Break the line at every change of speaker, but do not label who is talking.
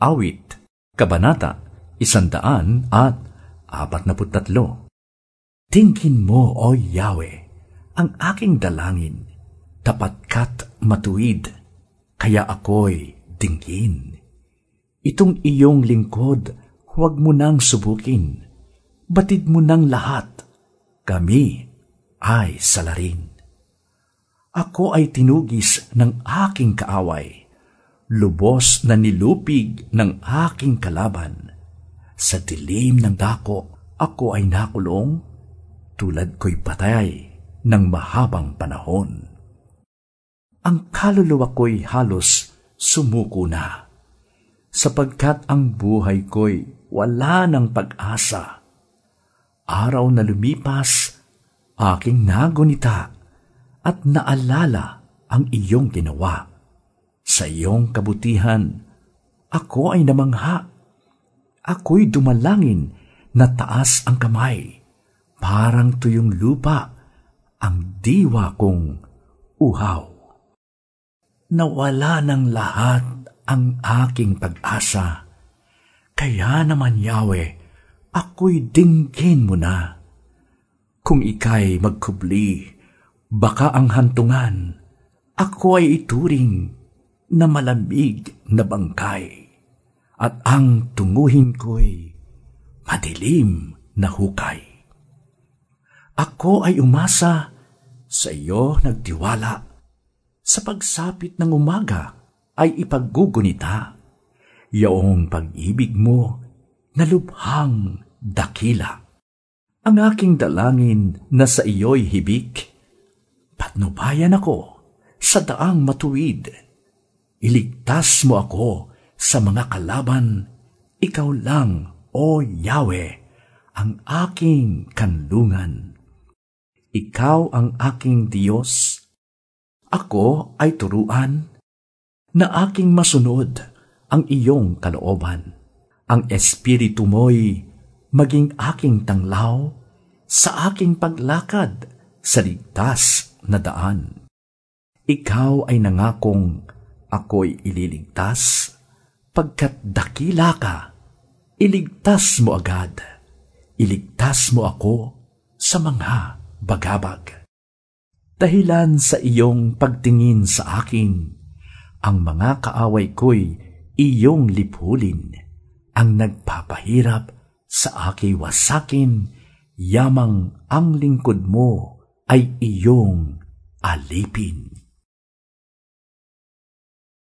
Awit, Kabanata, Isandaan at apat na putatlo. Tingin mo, O Yahweh, ang aking dalangin, tapat kat matuwid, kaya ako'y dingin. Itong iyong lingkod, huwag mo nang subukin, batid mo nang lahat, kami ay salarin. Ako ay tinugis ng aking kaaway, lubos na nilupig ng aking kalaban. Sa dilim ng dako, ako ay nakulong, tulad ko'y patay ng mahabang panahon. Ang kaluluwa ko'y halos sumuko na, sapagkat ang buhay ko'y wala ng pag-asa. Araw na lumipas, aking nagunita at naalala ang iyong ginawa. Sa iyong kabutihan, ako ay namangha. Ako'y dumalangin na taas ang kamay. Parang tuyong lupa ang diwa kong uhaw. Nawala ng lahat ang aking pag-asa. Kaya naman, Yahweh, ako'y dinggin mo na. Kung ika'y magkubli, Baka ang hantungan, ako ay ituring na malamig na bangkay, at ang tunguhin ko'y madilim na hukay. Ako ay umasa sa iyo nagtiwala, sa pagsapit ng umaga ay ipaggugunita, yaong pag-ibig mo na lubhang dakila. Ang aking dalangin na sa iyo'y hibik, Patnubayan ako sa daang matuwid. Iligtas mo ako sa mga kalaban. Ikaw lang, O Yahweh, ang aking kanlungan. Ikaw ang aking Diyos. Ako ay turuan na aking masunod ang iyong kalooban. Ang espiritu mo'y maging aking tanglaw sa aking paglakad sa ligtas na daan. Ikaw ay nangakong ako'y ililigtas, pagkat dakila ka, iligtas mo agad, iligtas mo ako sa mga bagabag. Dahilan sa iyong pagtingin sa akin, ang mga kaaway ko'y iyong lipulin, ang nagpapahirap sa aki wasakin, yamang ang lingkod mo ay iyong alipin.